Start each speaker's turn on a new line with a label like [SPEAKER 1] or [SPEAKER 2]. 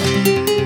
[SPEAKER 1] Música